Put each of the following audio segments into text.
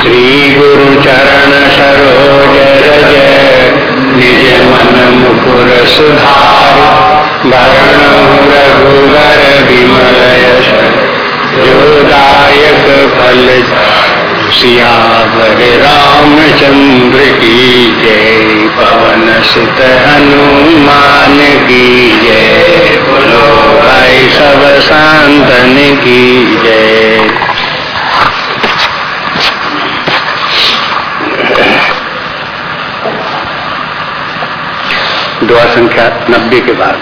श्री गुरु चरण सरोज रज निज मन मुकुर सुधार वर्ण रघुवर विमल यश जोदायक फल सियावर रामचंद्र की जय पवन सुत हनुमान की जय बोलो भाई सब संतन की जय दुआ संख्या नब्बे के बाद।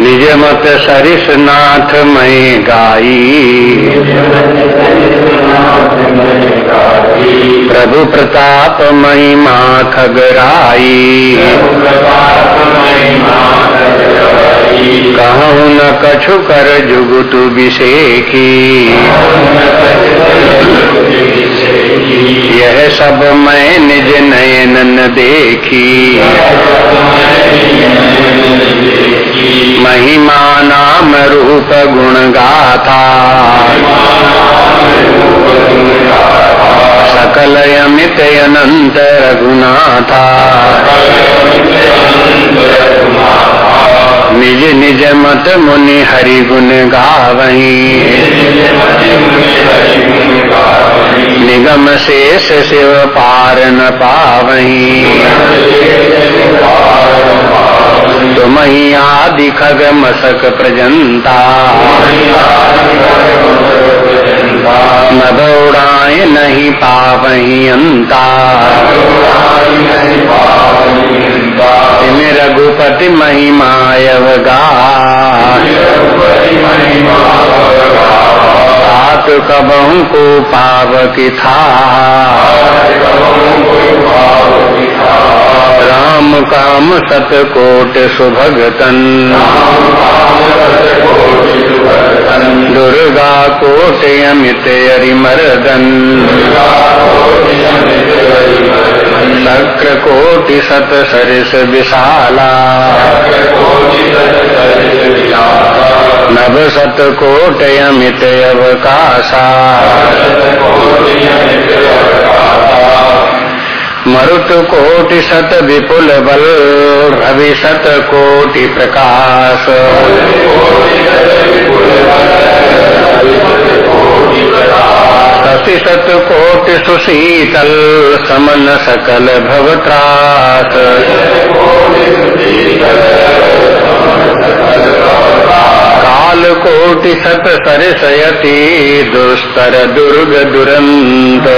निज मत सरिस नाथ मई गाई। प्रभु प्रताप महिमा खगराई कहूँ न कछु कर जुगुतु विषेखी यह सब मैं निज नयन देखी। महिमा नाम रूप गुण गाथा। सकल अमित अनंत रघुनाथा। निज निज मत मुनि हरि गुण गावही। निगम शेष शिव पार न पावही। तुम ही आदि खग मसक प्रजंता नभ उड़ाए नहीं पावही अंता। तिम रघुपति महिमायवगा। सात कबहू को पावक था राम काम सत कोट सुभगतन दुर्गा कोट अमित अरिमर्दन शक्र कोटि सत सरिस विशाला। नभ सत कोट अवकाशा। मरुत कोटि शत विपुल बल। रवि शत कोटि प्रकाश। शशि शत कोटि सुशीतल समन सकल भवत्रास काल कोटि शत सरसयति दुस्तर दुर्ग दुरंत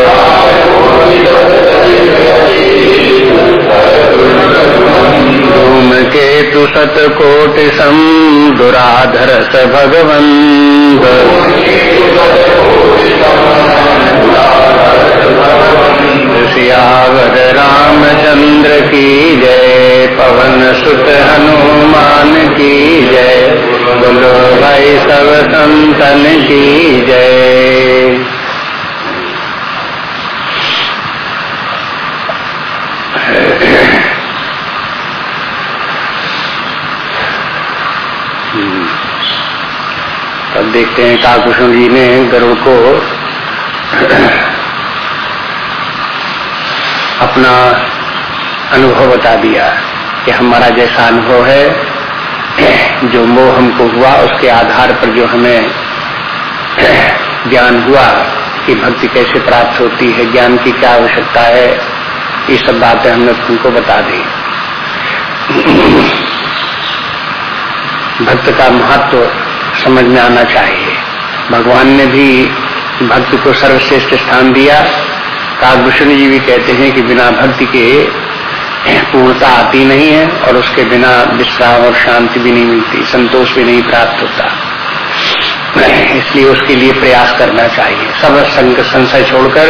धूम केतु शत कोटि सम दुराधर स भगवंत सियावर रामचंद्र की जय, पवन सुत हनुमान की जय, बोलो भाई सब संतन की जय। अब देखते हैं काकुशुन जी ने गरुड़ को अपना अनुभव बता दिया कि हमारा जैसा अनुभव है, जो मोह हमको हुआ, उसके आधार पर जो हमें ज्ञान हुआ कि भक्ति कैसे प्राप्त होती है, ज्ञान की क्या आवश्यकता है, ये सब बातें हमने तुमको बता दी। भक्त का महत्व समझ में आना चाहिए। भगवान ने भी भक्ति को सर्वश्रेष्ठ स्थान दिया। काकभूषण जी भी कहते हैं कि बिना भक्ति के पूर्णता आती नहीं है और उसके बिना विश्राम और शांति भी नहीं मिलती, संतोष भी नहीं प्राप्त होता। इसलिए उसके लिए प्रयास करना चाहिए। सब संग संशय छोड़कर,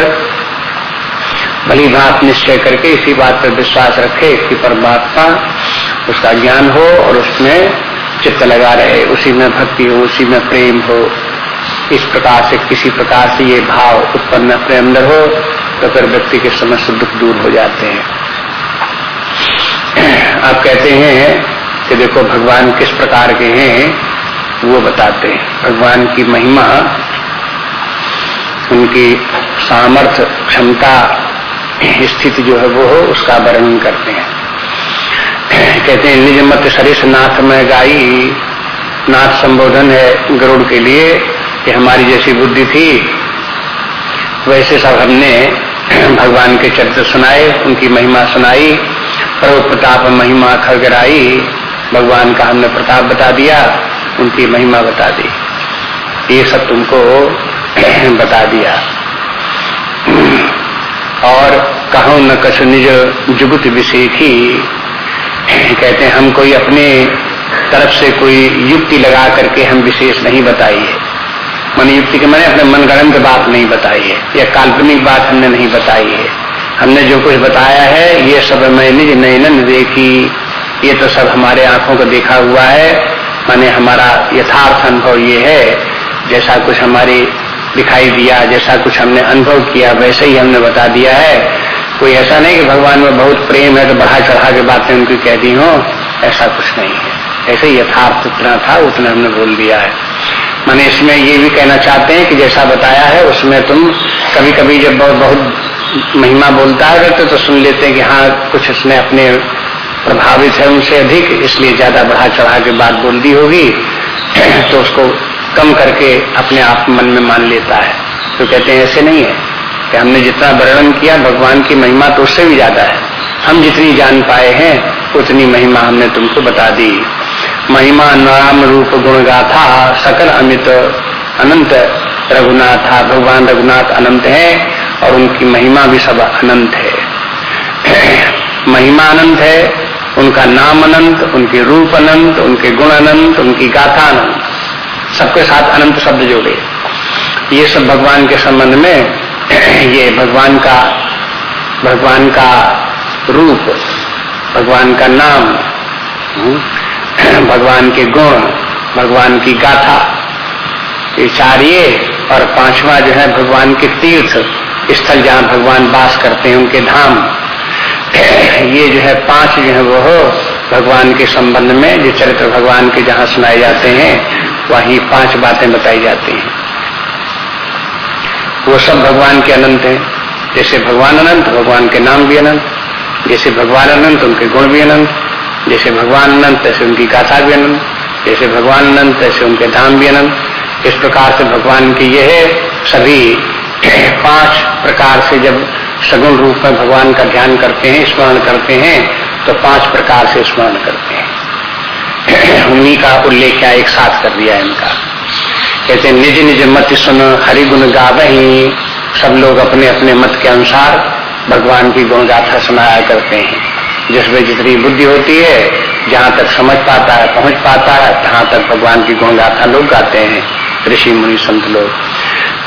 भली बात निश्चय करके इसी बात पर विश्वास रखे कि परमात्मा, उसका ज्ञान हो और उसमें चित्त लगा रहे, उसी में भक्ति हो, उसी में प्रेम हो, इस प्रकार से, किसी प्रकार से ये भाव उत्पन्न अपने अंदर हो तो फिर व्यक्ति के समस्त दुख दूर हो जाते हैं। आप कहते हैं कि देखो, भगवान किस प्रकार के हैं, वो बताते हैं। भगवान की महिमा, उनकी सामर्थ्य क्षमता, स्थिति जो है वो हो, उसका वर्णन करते हैं। कहते हैं, निज मत सरिस नाथ में गाई। नाथ संबोधन है गरुड़ के लिए कि हमारी जैसी बुद्धि थी, वैसे सब हमने भगवान के चरित्र सुनाए, उनकी महिमा सुनाई, प्रभु प्रताप महिमा खगराई भगवान का हमने प्रताप बता दिया, उनकी महिमा बता दी। ये सब तुमको बता दिया। और कहो न कछ निज जुगुत विषेखी कहते हैं, हम कोई अपने तरफ़ से कोई युक्ति लगा करके हम विशेष नहीं बताई है। मन युक्ति के मैंने अपने मनगणन की बात नहीं बताई है, या काल्पनिक बात हमने नहीं बताई है। हमने जो कुछ बताया है, ये सब मैं निज नयनन देखी। ये तो सब हमारे आँखों को देखा हुआ है। माने हमारा यथार्थ अनुभव ये है, जैसा कुछ हमारी दिखाई दिया, जैसा कुछ हमने अनुभव किया, वैसे ही हमने बता दिया है। कोई ऐसा नहीं कि भगवान में बहुत प्रेम है तो बढ़ा चढ़ा के बातें उनकी कह दी हो ऐसा कुछ नहीं है। ऐसे यथार्थ उतना था उतना हमने बोल दिया है। मैंने इसमें ये भी कहना चाहते हैं कि जैसा बताया है उसमें तुम कभी कभी जब बहुत बहुत महिमा बोलता है तो, तो सुन लेते हैं कि हाँ कुछ उसने अपने प्रभावित है उनसे अधिक इसलिए ज़्यादा बढ़ा चढ़ा के बात बोल दी होगी तो उसको कम करके अपने आप मन में मान लेता है। तो कहते हैं ऐसे नहीं है। कि हमने जितना वर्णन किया, भगवान की महिमा तो उससे भी ज़्यादा है। हम जितनी जान पाए हैं, उतनी महिमा हमने तुमको बता दी। महिमा नाम रूप गुण गाथा सकल अमित अनंत रघुनाथ। भगवान रघुनाथ अनंत है और उनकी महिमा भी सब अनंत है। महिमा अनंत है, उनका नाम अनंत, उनके रूप अनंत, उनके गुण अनंत, उनकी गाथा अनंत। सबके साथ अनंत शब्द जोड़े। ये सब भगवान के संबंध में ये भगवान का भगवान का रूप भगवान का नाम हम्म, भगवान के गुण भगवान की गाथा ये चार ये और पांचवा जो है भगवान के तीर्थ स्थल जहाँ भगवान वास करते हैं उनके धाम। ये जो है पाँच जो है वो भगवान के संबंध में जो चरित्र भगवान के जहाँ सुनाए जाते हैं वही पाँच बातें बताई जाती हैं। वो सब भगवान के अनंत हैं। जैसे भगवान अनंत, भगवान के नाम भी अनंत। जैसे भगवान अनंत, उनके गुण भी अनंत। जैसे भगवान अनंत तैसे उनकी गाथा भी अनंत। जैसे भगवान अनंत तैसे उनके धाम भी अनंत। इस प्रकार से भगवान की यह सभी पाँच प्रकार से जब सगुण रूप में भगवान का ध्यान करते हैं, स्मरण करते हैं तो पाँच प्रकार से स्मरण करते हैं। उन्हीं का उल्लेख क्या एक साथ कर दिया इनका। कहते निज निज मत सुन, हरि गुण गावही। सब लोग अपने अपने मत के अनुसार भगवान की गुण गाथा सुनाया करते हैं। जिसमें जितनी बुद्धि होती है, जहाँ तक समझ पाता है, पहुँच पाता है, तहाँ तक भगवान की गुण गाथा लोग गाते हैं, ऋषि, मुनि, संत लोग।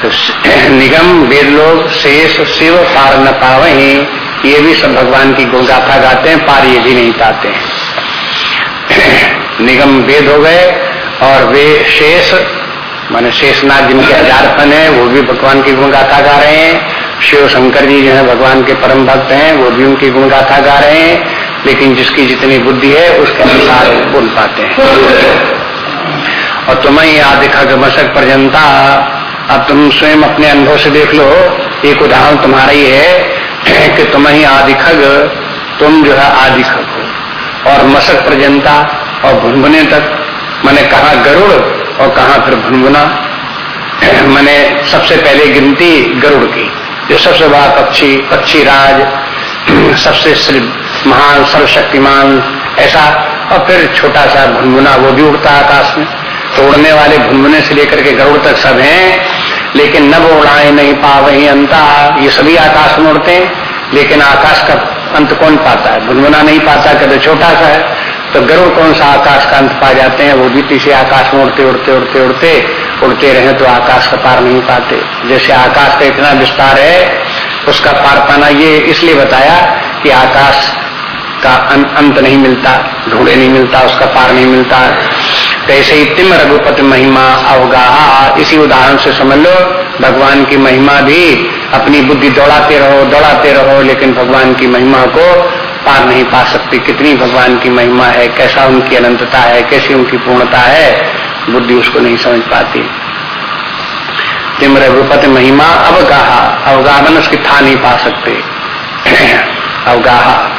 तो निगम, वेद लोग, शेष, शिव, पार न पावे ये भी सब भगवान की गुण गाथा गाते हैं, पार ये भी नहीं पाते हैं। निगम, वेद हो गए, और वे शेष माने शेषनाथ जिनके हज़ार फन है, वो भी भगवान की गुण गाथा गा रहे हैं। शिव शंकर जी जो है, भगवान के परम भक्त हैं, वो भी उनकी गुण गाथा गा रहे हैं। लेकिन जिसकी जितनी बुद्धि है, उसके अनुसार बोल पाते हैं। और तुम्हें आदि खग मशक पर्यंता, अब तुम स्वयं अपने अनुभव से देख लो। एक उदाहरण तुम्हारा ही है कि तुम ही आदि खग तुम जो है आदि खग हो। और मशक पर्यंता और भुनभुने तक, मैंने कहा गरुड़ और कहा फिर भुनभुना। मैंने सबसे पहले गिनती गरुड़ की, जो सबसे बड़ा पक्षी पक्षी राज, सबसे महान, सर्वशक्तिमान, ऐसा, और फिर छोटा सा भुनभुना, वो भी उड़ता आकाश में। तो उड़ने वाले भुनभुने से लेकर के गरुड़ तक सब हैं, लेकिन नब उड़ाए नहीं पा वही अंता, ये सभी आकाश में उड़ते हैं। लेकिन आकाश का अंत कौन पाता है? भुनभुना नहीं पाता, कभी छोटा सा है। तो गरुड़ कौन सा आकाश का अंत पा जाते हैं? वो भी तीसरे आकाश में उड़ते उड़ते उड़ते उड़ते उड़ते रहे तो आकाश का पार नहीं पाते। जैसे आकाश का इतना विस्तार है उसका पार पाना ये इसलिए बताया कि आकाश का अं, अंत नहीं मिलता ढूंढे नहीं मिलता उसका पार नहीं मिलता। कैसे ही तिम रघुपति महिमा अवगा इसी उदाहरण से समझ लो भगवान की महिमा भी अपनी बुद्धि दौड़ाते रहो दौड़ाते रहो लेकिन भगवान की महिमा को पार नहीं पा सकती। कितनी भगवान की महिमा है, कैसा उनकी अनंतता है, कैसी उनकी पूर्णता है, बुद्धि उसको नहीं समझ पाती। तिम रघुपति महिमा अवगाहा, अवगाहन उसकी था नहीं पा सकते। अवगाहा।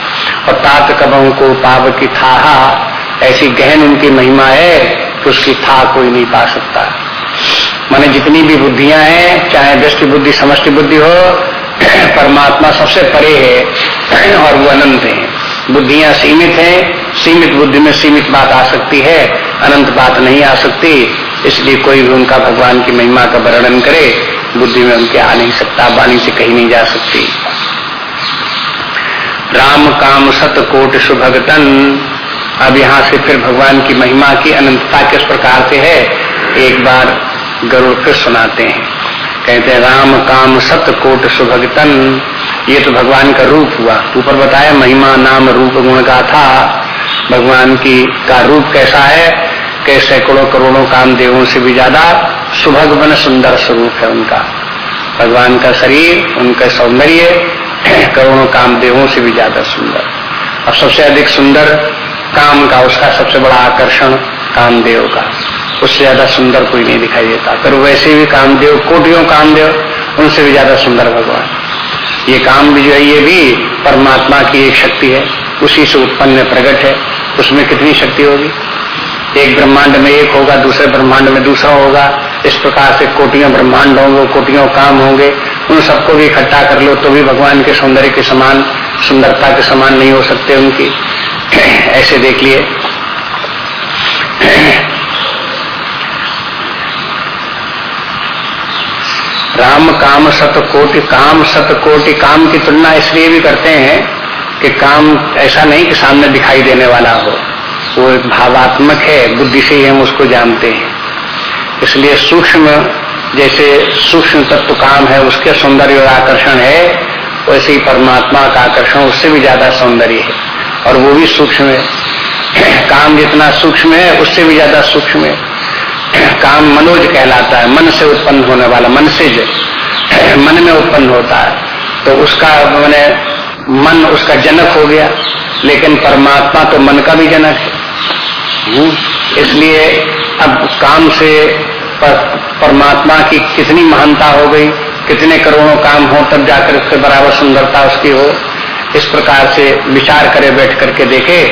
और तात कबों को पाव की था ऐसी गहन उनकी महिमा है कि उसकी था कोई नहीं पा सकता। माने जितनी भी बुद्धियाँ हैं, चाहे दृष्टि बुद्धि, समष्टि बुद्धि हो, परमात्मा सबसे परे है। और वो अनंत है। बुद्धियाँ सीमित हैं, सीमित बुद्धि में सीमित बात आ सकती है, अनंत बात नहीं आ सकती, इसलिए कोई भी उनका भगवान की महिमा का वर्णन करे, बुद्धि में उनके आ नहीं सकता, वाणी से कहीं नहीं जा सकती। राम काम सत कोट सुभगतन, अब यहाँ से फिर भगवान की महिमा की अनंतता किस प्रकार से है, एक बार गरुड़ फिर सुनाते हैं। कहते हैं, राम काम सत कोट सुभगतन ये तो भगवान का रूप हुआ। ऊपर बताया, महिमा नाम रूप गुण का था। भगवान की, का रूप कैसा है? के सैकड़ों करोड़ों कामदेवों से भी ज़्यादा सुभग बन सुंदर स्वरूप है उनका। भगवान का शरीर, उनका सौंदर्य, करोड़ों कामदेवों से भी ज़्यादा सुंदर। और सबसे अधिक सुंदर काम का उसका सबसे बड़ा आकर्षण कामदेव का। उससे ज़्यादा सुंदर कोई नहीं दिखाई देता। पर वैसे भी कामदेव, कोटियों कामदेव, उनसे भी ज़्यादा सुंदर भगवान। ये काम भी जो है, ये भी परमात्मा की एक शक्ति है। उसी से उत्पन्न प्रकट है। उसमें कितनी शक्ति होगी? एक ब्रह्मांड में एक होगा, दूसरे ब्रह्मांड में दूसरा होगा। इस प्रकार से कोटियों ब्रह्मांड होंगे, कोटियों काम होंगे। उन सबको भी इकट्ठा कर लो तो भी भगवान के सौंदर्य के समान, सुंदरता के समान नहीं हो सकते उनकी। ऐसे देख लिए। राम काम सत कोटि काम सत कोटि काम की तुलना इसलिए भी करते हैं कि काम ऐसा नहीं कि सामने दिखाई देने वाला हो। वो एक भावात्मक है, बुद्धि से ही हम उसको जानते हैं। इसलिए सूक्ष्म, जैसे सूक्ष्म तत्व काम है, उसके सौंदर्य और आकर्षण है, वैसे ही परमात्मा का आकर्षण उससे भी ज़्यादा सौंदर्य है। और वो भी सूक्ष्म है। काम जितना सूक्ष्म है, उससे भी ज़्यादा सूक्ष्म है। काम मनोज कहलाता है मन से उत्पन्न होने वाला मन से जो मन में उत्पन्न होता है। तो उसका मैंने मन उसका जनक हो गया लेकिन परमात्मा तो मन का भी जनक है। हम्म, इसलिए अब काम से पर, परमात्मा की कितनी महानता हो गई कितने करोड़ों काम हो तब जाकर उसके बराबर सुंदरता उसकी हो। इस प्रकार से विचार करे बैठ करके देखे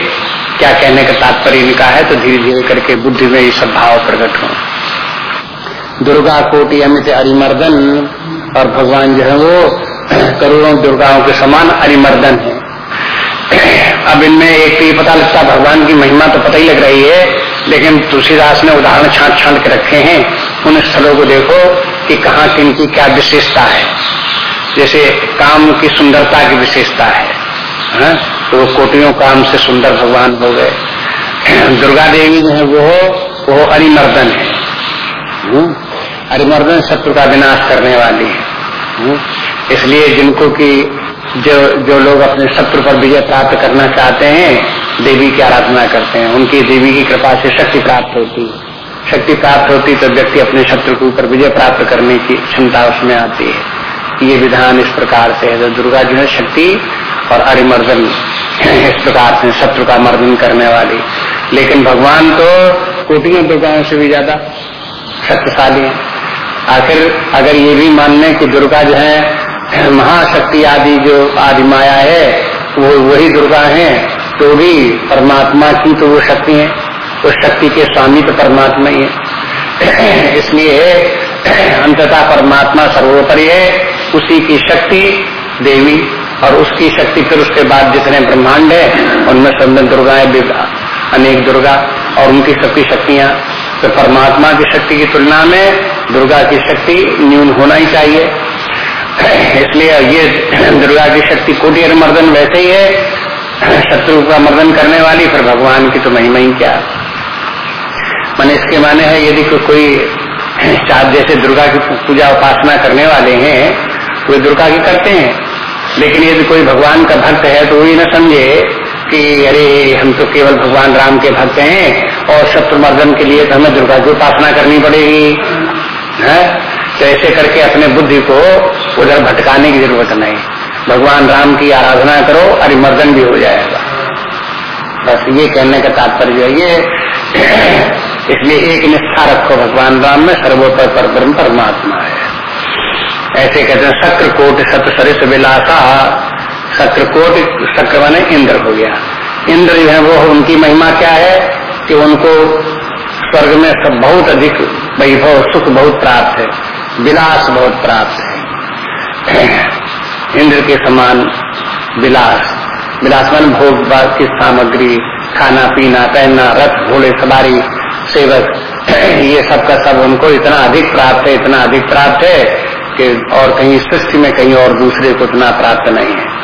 क्या कहने का तात्पर्य इनका है तो धीरे धीरे करके बुद्धि में ये सब भाव प्रकट हो। दुर्गा कोटि अमित अरिमर्दन, और भगवान जो है वो करोड़ों दुर्गाओं के समान अरिमर्दन है। अब इनमें एक तो ये पता लगता भगवान की महिमा तो पता ही लग रही है, लेकिन तुलसीदास ने उदाहरण छाट छाट के रखे हैं। उन स्थलों को देखो कि कहाँ किन की क्या विशेषता है। जैसे काम की सुंदरता की विशेषता है, हा? तो वो कोटियों काम से सुंदर भगवान हो गए। दुर्गा देवी जो है, वो वो अरिमर्दन है। हम्म? अरिमर्दन शत्रु का विनाश करने वाली है। हम्म? इसलिए जिनको की जो जो लोग अपने शत्रु पर विजय प्राप्त करना चाहते हैं, देवी की आराधना करते हैं। उनकी देवी की कृपा से शक्ति प्राप्त होती है। शक्ति प्राप्त होती तो व्यक्ति अपने शत्रु के ऊपर विजय प्राप्त करने की क्षमता उसमें आती है। ये विधान इस प्रकार से है। तो दुर्गा जो है, शक्ति और अरिमर्दन। इस प्रकार से शत्रु का मर्दन करने वाली। लेकिन भगवान तो कोटियों दुर्गाओं से भी ज़्यादा शक्तिशाली है। आखिर अगर ये भी मानने की दुर्गा जो है, महाशक्ति आदि जो आदि माया है, वो वही दुर्गा है तो भी परमात्मा की तो वो शक्ति है। उस शक्ति के स्वामी तो परमात्मा ही है। इसलिए अंततः परमात्मा सर्वोपरि है। उसी की शक्ति देवी और उसकी शक्ति फिर उसके बाद जितने ब्रह्मांड है उनमें संबंध दुर्गाएँ अनेक दुर्गा और उनकी सबकी शक्तियाँ। तो परमात्मा की शक्ति की तुलना में दुर्गा की शक्ति न्यून होना ही चाहिए। इसलिए ये दुर्गा की शक्ति कोटि मर्दन वैसे ही है। शत्रु का मर्दन करने वाली फिर भगवान की तो महिमा ही क्या? मैंने इसके माने है यदि को, कोई चार जैसे दुर्गा की पूजा उपासना करने वाले हैं वे दुर्गा की करते हैं। लेकिन यदि कोई भगवान का भक्त है तो वही न समझे कि अरे, हम तो केवल भगवान राम के भक्त हैं और शत्रु मर्दन के लिए तो हमें दुर्गा की उपासना करनी पड़ेगी। है? तो ऐसे करके अपने बुद्धि को उधर भटकाने की ज़रूरत नहीं। भगवान राम की आराधना करो, अरिमर्दन भी हो जाएगा। बस ये कहने का तात्पर्य है। ये इसलिए एक निष्ठा रखो भगवान राम में, सर्वोत्तर पर ब्रह्म परमात्मा है। ऐसे कहते हैं शक्र कोट सत सरिस विलासा शक्र कोट शक्र बने इंद्र हो गया। इंद्र जो है वो, उनकी महिमा क्या है कि उनको स्वर्ग में सब बहुत अधिक वैभव, सुख बहुत प्राप्त है, विलास बहुत प्राप्त है। इंद्र के समान विलास विलास मन भोग की सामग्री, खाना, पीना, पहनना, रथ, घोड़े, सवारी, सेवक, ये सब का सब उनको इतना अधिक प्राप्त है, इतना अधिक प्राप्त है कि और कहीं सृष्टि में कहीं और दूसरे को इतना प्राप्त नहीं है।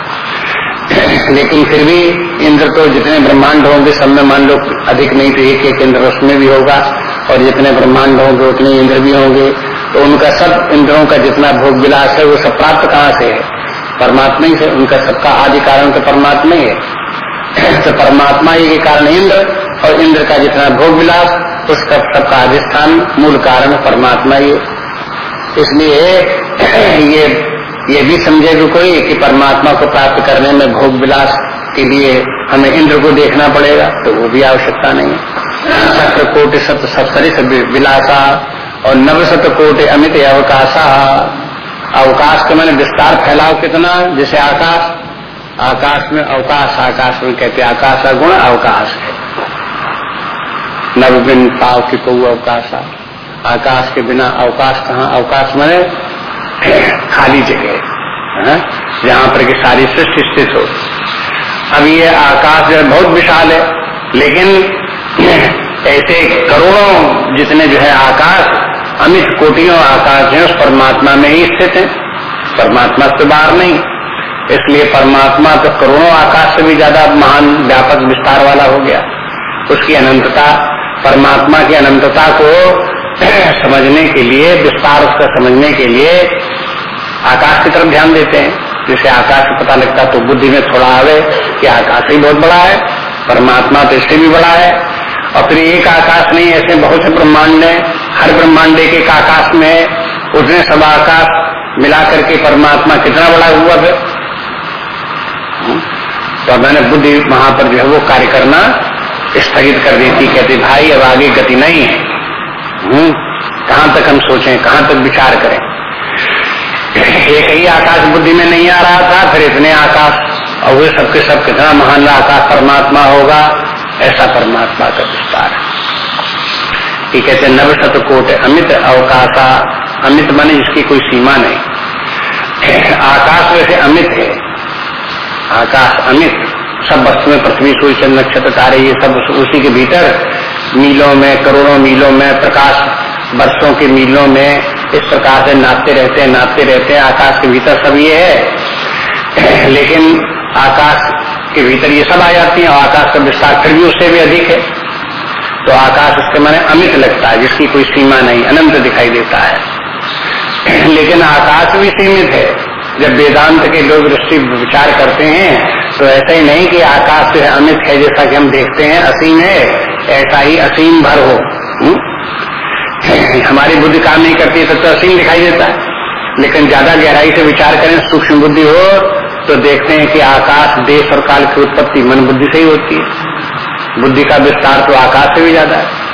लेकिन फिर भी इंद्र तो जितने ब्रह्मांड होंगे, सब में मान लो अधिक नहीं तो एक एक इंद्र उसमें भी होगा, और जितने ब्रह्मांड होंगे, उतने इंद्र भी होंगे। तो उनका सब इंद्रों का जितना भोग विलास है, वो सब प्राप्त कहाँ से है? परमात्मा ही से, उनका सबका आदि कारण तो परमात्मा ही है। तो परमात्मा ही के कारण इंद्र, और इंद्र का जितना भोग विलास उसका सबका अधिष्ठान मूल कारण परमात्मा ही। इसलिए ये ये भी समझेगा कोई कि परमात्मा को प्राप्त करने में भोग विलास के लिए हमें इंद्र को देखना पड़ेगा तो वो भी आवश्यकता नहीं है। सत्र कोटि सत सप्तरी विलासा और नव सत कोटि अमित अवकाशा। अवकाश के मैंने विस्तार फैलाव कितना, जैसे आकाश। आकाश में अवकाश, आकाश में कहते आकाश का गुण अवकाश है। नवबिन पाव की कौ अवकाश आकाश के बिना अवकाश कहा, अवकाश मैंने खाली जगह जहाँ पर कि सारी सृष्टि स्थित हो। अब ये आकाश जो बहुत विशाल है, लेकिन ऐसे करोड़ों जितने जो है आकाश, अमित कोटियों आकाश है, उस परमात्मा में ही स्थित है। परमात्मा से बाहर नहीं। इसलिए परमात्मा तो करोड़ों आकाश से भी ज़्यादा महान, व्यापक विस्तार वाला हो गया। उसकी अनंतता, परमात्मा की अनंतता को समझने के लिए, विस्तार उसका समझने के लिए आकाश की तरफ़ ध्यान देते हैं। जिसे आकाश पता लगता तो बुद्धि में थोड़ा आवे कि आकाश ही बहुत बड़ा है, परमात्मा तो इससे भी बड़ा है। और फिर एक आकाश नहीं, ऐसे बहुत से ब्रह्मांड है। हर ब्रह्मांड एक एक आकाश में है। उसने सब आकाश मिला करके परमात्मा कितना बड़ा हुआ फिर हम्म? तो मैंने बुद्धि वहाँ पर जो है वो कार्य करना स्थगित कर देती कहती, भाई, अब आगे गति नहीं है। हम्म? कहाँ तक हम सोचें, कहाँ तक विचार करें? एक ही आकाश बुद्धि में नहीं आ रहा था, फिर इतने आकाश, और वे सबके सब कितना महान आकाश परमात्मा होगा, ऐसा परमात्मा का विस्तार है। कहते नव शतकोट अमित अवकाशा, अमित माने जिसकी कोई सीमा नहीं। आकाश वैसे अमित है। आकाश अमित, सब वस्तुएँ, पृथ्वी, सूर्य, चंद्र, नक्षत्र, तारे, ये सब उसी के भीतर मीलों में, करोड़ों मीलों में, प्रकाश वर्षों के मीलों में इस प्रकार से नाचते रहते हैं, नाचते रहते हैं। आकाश के भीतर सब ये है। लेकिन आकाश के भीतर ये सब आ जाती है और आकाश का विस्तार फिर भी उससे भी अधिक है। तो आकाश उसके माने अमित लगता है, जिसकी कोई सीमा नहीं, अनंत दिखाई देता है। लेकिन आकाश भी सीमित है। जब वेदांत के लोग दृष्टि विचार करते हैं तो ऐसा ही नहीं कि आकाश अमित है, जैसा कि हम देखते हैं, असीम है। ऐसा ही असीम भर हो? हम्म? हमारी बुद्धि काम नहीं करती तो, तो असीम दिखाई देता है लेकिन ज़्यादा गहराई से विचार करें सूक्ष्म बुद्धि हो तो देखते हैं कि आकाश देश और काल की उत्पत्ति मन बुद्धि से ही होती है बुद्धि का विस्तार तो आकाश से भी ज़्यादा है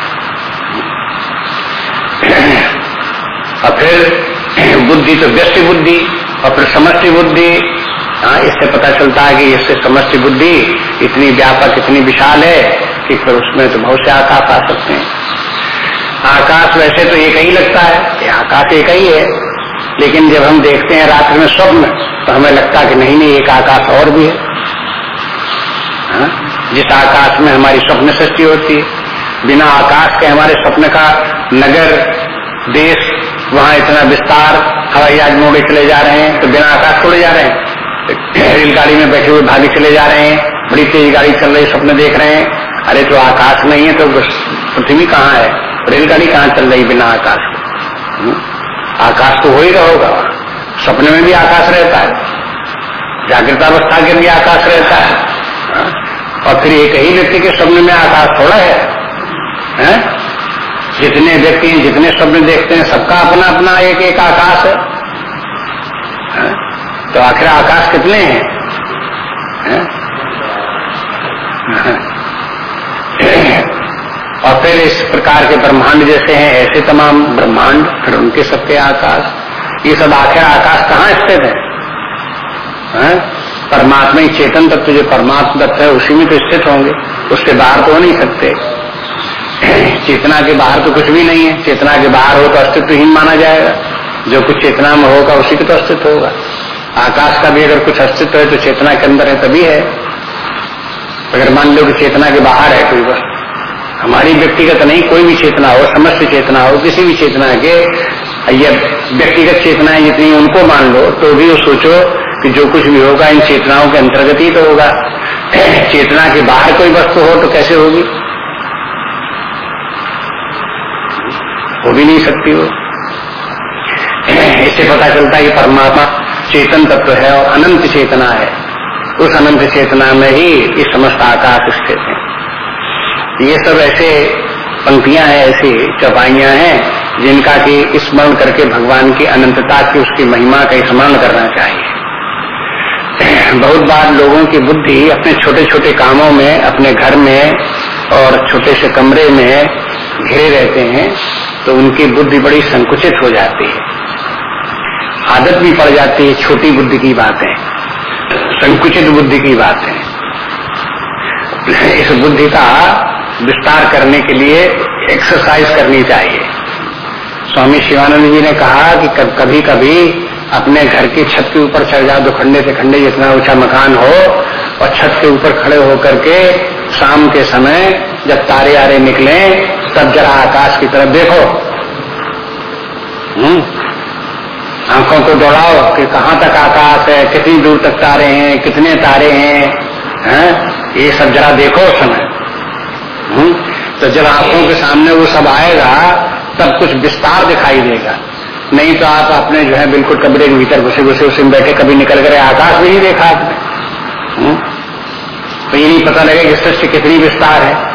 और फिर बुद्धि तो व्यस्त बुद्धि और फिर समष्टि बुद्धि हाँ इससे पता चलता है कि इससे समष्टि बुद्धि इतनी व्यापक इतनी विशाल है कि फिर उसमें तो बहुत से आकाश आ सकते हैं। आकाश वैसे तो एक ही लगता है कि आकाश एक ही है। लेकिन जब हम देखते हैं रात्रि में स्वप्न तो हमें लगता है कि नहीं नहीं, एक आकाश और भी है। हा? जिस आकाश में हमारी स्वप्न सृष्टि होती है, बिना आकाश के हमारे स्वप्न का नगर, देश, वहाँ इतना विस्तार, हवाई जहाज़ मोड़े चले जा रहे हैं तो बिना आकाश छोड़े जा रहे हैं। रेलगाड़ी में बैठे हुए भागे चले जा रहे हैं, बड़ी तेज गाड़ी चल रही, स्वप्न देख रहे हैं। अरे तो आकाश नहीं है तो पृथ्वी कहाँ है रेलगाड़ी कहाँ चल रही बिना आकाश के हम्म? आकाश तो हो ही रहोगा सपने में भी आकाश रहता है जागृत अवस्था के भी आकाश रहता है हाँ? और फिर एक ही व्यक्ति के सपने में आकाश थोड़ा है, है? जितने व्यक्ति हैं जितने स्वप्न देखते हैं सबका अपना अपना एक एक आकाश है, है? तो आखिर आकाश कितने हैं है? और फिर इस प्रकार के ब्रह्मांड जैसे हैं, ऐसे तमाम ब्रह्मांड, फिर उनके सबके आकाश। ये सब आखिर आकाश कहाँ स्थित है? परमात्मा ही चेतन तत्व जो परमात्मा तत्व है, उसी में तो स्थित होंगे। उसके बाहर तो हो नहीं सकते। चेतना के बाहर तो कुछ भी नहीं है। चेतना के बाहर हो तो अस्तित्वहीन माना जाएगा। जो कुछ चेतना में होगा, उसी का तो अस्तित्व होगा। आकाश का भी अगर कुछ अस्तित्व है तो चेतना के अंदर है, तभी है। अगर मान लो कि चेतना के बाहर है कोई वस्तु हमारी व्यक्तिगत नहीं, कोई भी चेतना हो, समस्त चेतना हो, किसी भी चेतना के, ये व्यक्तिगत चेतनाएँ जितनी उनको मान लो तो भी वो सोचो कि जो कुछ भी होगा, इन चेतनाओं के अंतर्गत ही तो होगा। चेतना के बाहर कोई वस्तु हो तो कैसे होगी? हो भी नहीं सकती वो। इससे पता चलता है कि परमात्मा चेतन तत्व है और अनंत चेतना है। उस अनंत चेतना में ही इस समस्त आकाश स्थित है। ये सब ऐसे पंक्तियाँ हैं, ऐसी चौपाइयाँ हैं, जिनका कि स्मरण करके भगवान की अनंतता की उसकी महिमा का स्मरण करना चाहिए। बहुत बार लोगों की बुद्धि अपने छोटे छोटे कामों में, अपने घर में और छोटे से कमरे में घिरे रहते हैं तो उनकी बुद्धि बड़ी संकुचित हो जाती है। आदत भी पड़ जाती है, छोटी बुद्धि की बातें, संकुचित बुद्धि की बातें। इस बुद्धि का विस्तार करने के लिए एक्सरसाइज करनी चाहिए। स्वामी शिवानंद जी ने कहा कि कभी कभी अपने घर की छत के ऊपर चढ़ जाओ तो खंडे से खंडे जितना ऊँचा मकान हो, और छत के ऊपर खड़े होकर के शाम के समय जब तारे आरे निकले, तब जरा आकाश की तरफ़ देखो। हम्म। आँखों को दौड़ाओ कि कहाँ तक आकाश है, कितनी दूर तक तारे हैं, कितने तारे हैं हैं? ये सब जरा देखो समय। हम्म तो जब आँखों के सामने वो सब आएगा, तब कुछ विस्तार दिखाई देगा नहीं तो आप अपने जो है बिल्कुल कमरे के भीतर घुसे घुसे उसी बैठे, कभी निकल गए आकाश भी नहीं देखा आपने? तो ये नहीं पता लगे कि सृष्टि कितनी विस्तार है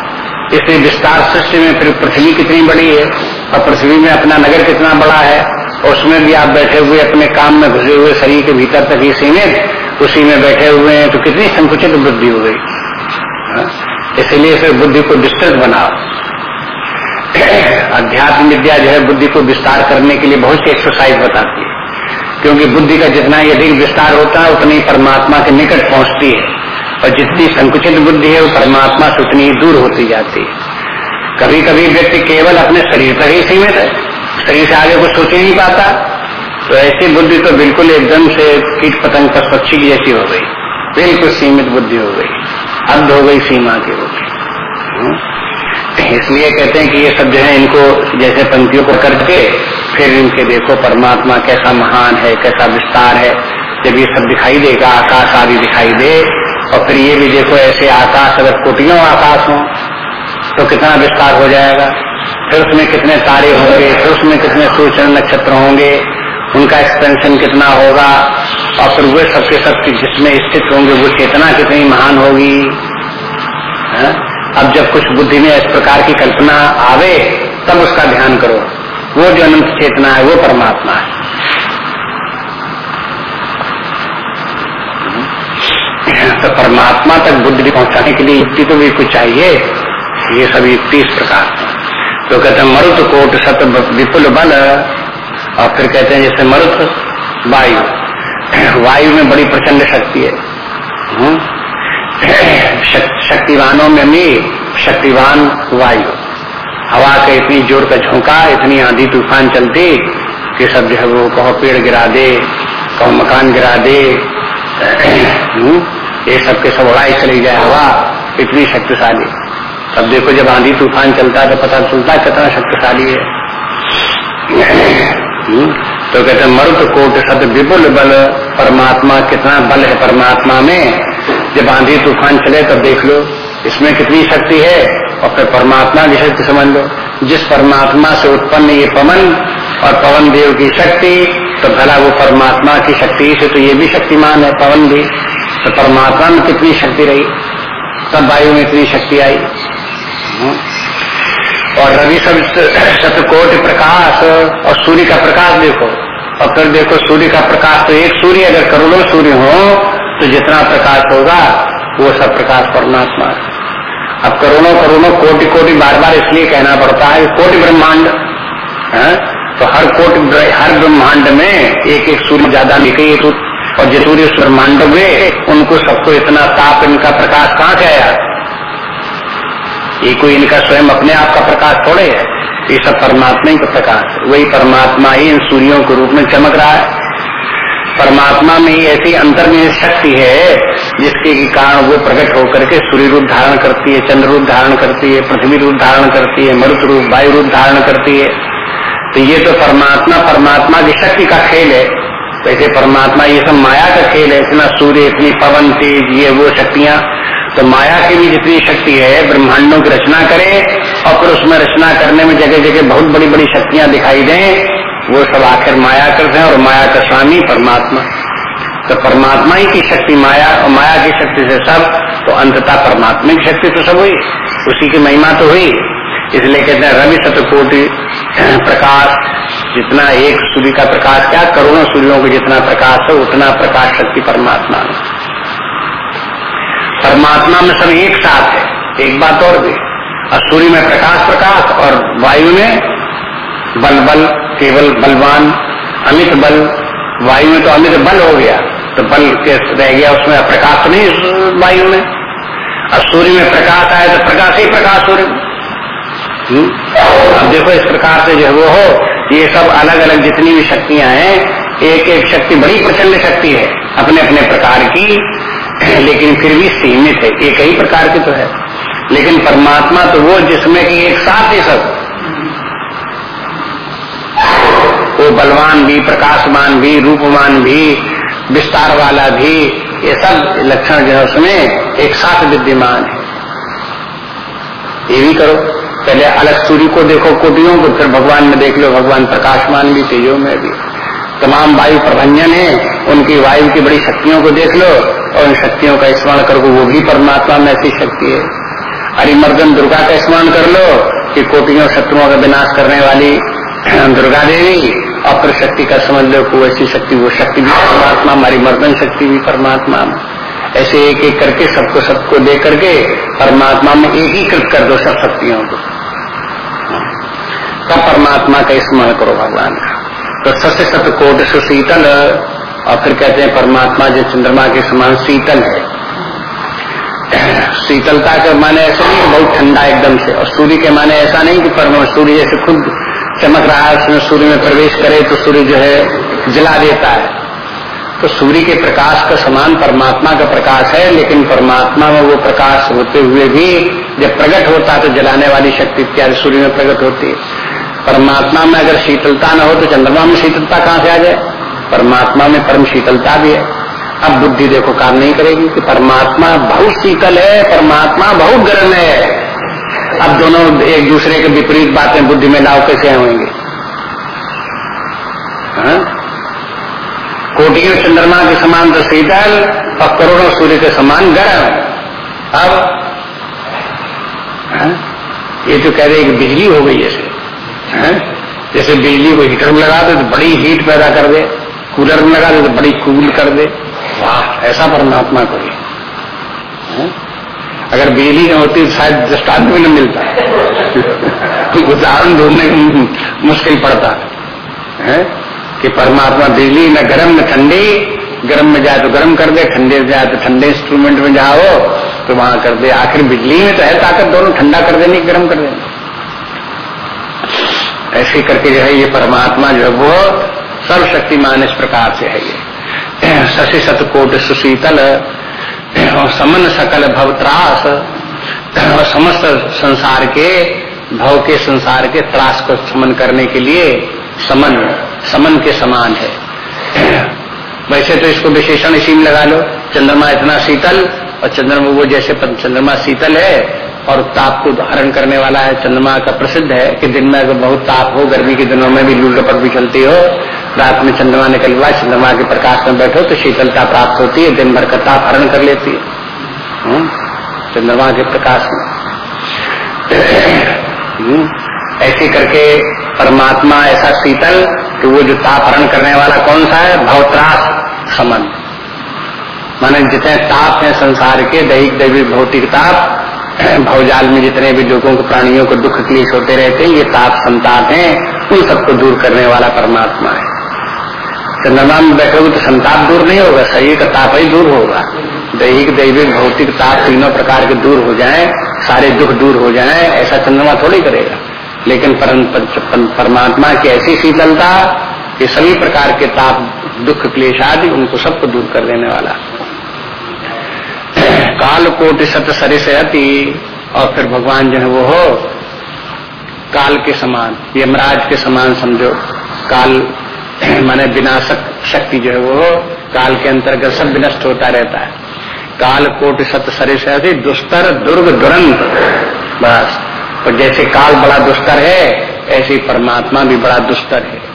इसलिए विस्तार सृष्टि में फिर पृथ्वी कितनी बड़ी है, और पृथ्वी में अपना नगर कितना बड़ा है, और उसमें भी आप बैठे हुए अपने काम में घुसे हुए शरीर के भीतर तक ही सीमित, उसी में बैठे हुए हैं तो कितनी संकुचित वृद्धि हो गई हाँ? इसलिए फिर बुद्धि को विस्तृत बनाओ अध्यात्म विद्या जो है, बुद्धि को विस्तार करने के लिए बहुत सी एक्सरसाइज बताती है। क्योंकि बुद्धि का जितना ही अधिक विस्तार होता है, उतनी परमात्मा के निकट पहुँचती है। और जितनी संकुचित बुद्धि है, वो परमात्मा से उतनी ही दूर होती जाती है। कभी कभी व्यक्ति केवल अपने शरीर पर ही सीमित है। शरीर से आगे कुछ सोच ही नहीं पाता। तो ऐसी बुद्धि तो बिल्कुल एकदम से कीट पतंग पर पक्षी जैसी हो गई। बिल्कुल सीमित बुद्धि हो गई। हद हो गई सीमा की हो गई हम्म। इसलिए कहते हैं कि ये सब जो है इनको जैसे पंक्तियों को करके फिर इनके देखो परमात्मा कैसा महान है, कैसा विस्तार है। जब ये सब दिखाई देगा, आकाश आदि दिखाई दे, और फिर ये भी देखो ऐसे आकाश, अगर कोटियों आकाश हो तो कितना विस्तार हो जाएगा। फिर उसमें कितने तारे होंगे, फिर उसमें कितने सूर्य नक्षत्र होंगे, उनका एक्सपेंशन कितना होगा और फिर वे सबके सब जिसमें स्थित होंगे, वो चेतना कितनी महान होगी? अब जब कुछ बुद्धि में इस प्रकार की कल्पना आवे, तब उसका ध्यान करो। वो जो अनंत चेतना है, वो परमात्मा है। तो परमात्मा तक बुद्धि पहुँचाने के लिए युक्ति तो भी कुछ चाहिए। ये सब युक्ति इस प्रकार तो कहते हैं, मरुत कोट सत विपुल बल। और फिर कहते हैं, जैसे मरुत वायु। वायु में बड़ी प्रचंड शक्ति है हम्म? शक्तिवानों में भी शक्तिवान वायु हवा का इतनी ज़ोर का झोंका, इतनी आंधी तूफ़ान चलती कि सब जो है वो कहो पेड़ गिरा दे, कहो मकान गिरा दे हम्म? ये सबके सब उड़ाई चली जाए हवा, इतनी शक्तिशाली अब देखो जब आंधी तूफ़ान चलता है तो पता चलता कितना शक्तिशाली है? तो कहते हैं, मरुत कोट सत विपुल बल, परमात्मा कितना बल है परमात्मा में। जब आंधी तूफ़ान चले तो देख लो, इसमें कितनी शक्ति है। और फिर परमात्मा की शक्ति समझ लो। जिस परमात्मा से उत्पन्न ये पवन और पवन देव की शक्ति तो भला वो परमात्मा की शक्ति से तो ये भी शक्तिमान है, पवन भी। तो परमात्मा में कितनी शक्ति रही? तब वायु में इतनी शक्ति आई। हम्म। और रवि सब शतकोट प्रकाश और सूर्य का प्रकाश देखो। और फिर देखो, सूर्य का प्रकाश तो एक सूर्य, अगर करोड़ों सूर्य हो तो जितना प्रकाश होगा, वो सब प्रकाश परमात्मा अब करोड़ों करोड़ों, कोटि कोटि बार बार इसलिए कहना पड़ता है, कोटि ब्रह्मांड, है? तो हर कोटि हर ब्रह्मांड में एक एक सूर्य ज़्यादा निकली और जो सूर्य ब्रह्मांड हुए, उनको सबको इतना ताप, इनका प्रकाश कहाँ से आया? ये कोई इनका स्वयं अपने आप का प्रकाश थोड़े है। ये सब परमात्मा ही का प्रकाश वही परमात्मा ही इन सूर्यों के रूप में चमक रहा है। परमात्मा में ही ऐसी अंतर्निहित शक्ति है, जिसके कारण वो प्रकट होकर के सूर्य रूप धारण करती है, चंद्र रूप धारण करती है, पृथ्वी रूप धारण करती है, मरुत रूप, वायु रूप धारण करती है। तो ये तो परमात्मा परमात्मा की शक्ति का खेल है। वैसे परमात्मा ये सब माया का खेल है। इतना सूर्य, इतनी पवन, तेज, ये वो शक्तियाँ तो माया की भी जितनी शक्ति है, ब्रह्मांडों की रचना करे और फिर उसमें रचना करने में जगह जगह बहुत बड़ी बड़ी शक्तियाँ दिखाई दें, वो सब आखिर माया करते हैं और माया का स्वामी परमात्मा। तो परमात्मा ही की शक्ति माया और माया की शक्ति से सब तो अंततः परमात्मा की शक्ति तो सब हुई। उसी की महिमा तो हुई। इसलिए कहते हैं, रवि सतकोटि, प्रकाश, जितना एक सूर्य का प्रकाश, क्या करोड़ों सूर्यों को जितना प्रकाश है, उतना प्रकाश शक्ति परमात्मा में परमात्मा में सब एक साथ है। एक बात और भी, और सूर्य में प्रकाश प्रकाश, और वायु में बल बल, केवल बलवान, अमित बल। वायु में तो अमित बल हो गया तो बल के रह गया, उसमें प्रकाश तो नहीं वायु में। और सूर्य में प्रकाश आया तो प्रकाश ही प्रकाश सूर्य हम्म? अब देखो, इस प्रकार से जो वो हो, ये सब अलग अलग जितनी भी शक्तियाँ हैं एक एक शक्ति बड़ी प्रचंड शक्ति है अपने अपने प्रकार की। लेकिन फिर भी सीमित है। एक ही प्रकार की तो है। लेकिन परमात्मा तो वो जिसमें कि एक साथ ही सब। वो बलवान भी, प्रकाशमान भी रूपमान भी, विस्तार वाला भी, ये सब लक्षण जो है उसमें एक साथ विद्यमान है। ये भी करो। पहले अलग सूर्य को देखो, कोटियों को, फिर भगवान में देख लो, भगवान प्रकाशमान भी, तेजो में भी। तमाम वायु प्रभंजन है, उनकी वायु की बड़ी शक्तियों को देख लो, और उन शक्तियों का स्मरण करो, वो भी परमात्मा में ऐसी शक्ति है। हरिमर्दन दुर्गा का स्मरण कर लो, कि कोटियों शत्रुओं का विनाश करने वाली दुर्गा देवी अपर शक्ति का समझ लो को ऐसी शक्ति, वो शक्ति भी परमात्मा हमारी मर्दन शक्ति भी परमात्मा। ऐसे एक एक करके सबको सबको दे करके परमात्मा में एकीकृत कर दो सब शक्तियों को। तब परमात्मा का स्मरण करो भगवान का। तो सत्य सत्य कोट सुशीतल, और फिर कहते हैं परमात्मा जो चंद्रमा के समान शीतल है। शीतलता के माने ऐसा नहीं, बहुत ठंडा एकदम से। और सूर्य के माने ऐसा नहीं कि परम सूर्य जैसे खुद चमक रहा है, उसमें सूर्य में प्रवेश करे तो सूर्य जो है जला देता है। तो सूर्य के प्रकाश का समान परमात्मा का प्रकाश है, लेकिन परमात्मा में वो प्रकाश होते हुए भी जब प्रकट होता है तो जलाने वाली शक्ति इत्यादि सूर्य में प्रकट होती है। परमात्मा में अगर शीतलता न हो तो चंद्रमा में शीतलता कहाँ से आ जाए? परमात्मा में परम शीतलता भी है। अब बुद्धि देखो काम नहीं करेगी कि परमात्मा बहुत शीतल है, परमात्मा बहुत गर्म है। अब दोनों एक दूसरे के विपरीत बातें बुद्धि में लाओ कैसे होंगे? हाँ? कोटियों चंद्रमा के समान तो शीतल, और करोड़ों सूर्य के समान गर्म। अब हाँ? ये तो कह रहे कि बिजली हो गई जैसे हाँ? जैसे बिजली को हीटर में लगा दे तो बड़ी हीट पैदा कर दे कूलर में लगा दे तो बड़ी कूल कर दे। वाह, ऐसा परमात्मा को अगर बिजली न होती तो शायद दृष्टांत भी न मिलता। उदाहरण ढूँढने मुश्किल पड़ता। है? कि परमात्मा बिजली न गर्म न ठंडी, गर्म में जाए तो गर्म कर दे, ठंडे में जाए तो ठंडे इंस्ट्रूमेंट में जाओ तो वहाँ कर दे। आखिर बिजली में तो है ताकत दोनों, ठंडा कर देने गर्म कर देने ऐसे करके जो है ये परमात्मा जो है वो सर्वशक्तिमान इस प्रकार से है ये। शशि सतकोट सुशीतल, और समन सकल भव त्रास, और समस्त संसार के, भव के संसार के त्रास को समन करने के लिए समन समन के समान है। वैसे तो इसको विशेषण इसी में लगा लो, चंद्रमा इतना शीतल, और चंद्रमा वो जैसे चंद्रमा शीतल है और ताप को हरण करने वाला है, चंद्रमा का प्रसिद्ध है कि दिन में बहुत ताप हो, गर्मी के दिनों में भी लू लपट भी चलती हो, रात में चंद्रमा निकल हुआ चंद्रमा के प्रकाश में बैठो तो शीतलता प्राप्त होती है, दिन भर का ताप हरण कर लेती है हम्म? चंद्रमा के प्रकाश में हम्म? ऐसे करके परमात्मा ऐसा शीतल कि वो जो ताप हरण करने वाला कौन सा है भवत्रास समन माने जितने ताप है संसार के, दैहिक दैविक भौतिक ताप भवजाल में जितने भी लोगों को प्राणियों को दुख क्लेश होते रहते हैं, ये ताप संताप हैं, उन सबको दूर करने वाला परमात्मा है। चंद्रमा में बैठोगे तो संताप दूर नहीं होगा, शरीर का ताप ही दूर होगा। दैहिक, दैविक, भौतिक ताप तीनों प्रकार के दूर हो जाए, सारे दुख दूर हो जाए, ऐसा चंद्रमा थोड़ी करेगा। लेकिन परमात्मा की ऐसी शीतलता, ये सभी प्रकार के ताप, दुख, क्लेश आदि उनको सबको दूर कर देने वाला काल कोटि सत सरे से अति, और फिर भगवान जो है वो हो, काल के समान, यमराज के समान समझो। काल, माने विनाशक शक्ति जो है वो काल के अंतर्गत सब विनष्ट होता रहता है। काल कोट सत सरे से दुस्तर, दुर्ग, दुरंत, बस। तो जैसे काल बड़ा दुस्तर है, ऐसे परमात्मा भी बड़ा दुस्तर है।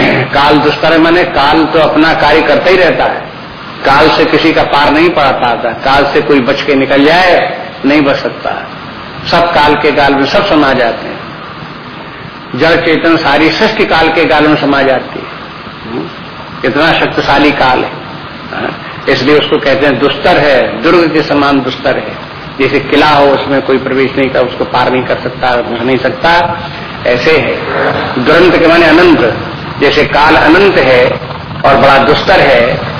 काल दुस्तर है माने काल तो अपना कार्य करता ही रहता है। काल से किसी का पार नहीं पड़ा पाता काल से कोई बच के निकल जाए नहीं बच सकता। सब काल के काल में सब समा जाते हैं। जड़ चेतन सारी सृष्टि काल के काल में समा जाती है। इतना शक्तिशाली काल है। हाँ, इसलिए उसको कहते हैं दुस्तर है दुर्ग के समान दुस्तर है। जैसे किला हो उसमें कोई प्रवेश नहीं कर उसको पार नहीं कर सकता घुस नहीं सकता। ऐसे है। दुरंत के माने अनंत। जैसे काल अनंत है और बड़ा दुस्तर है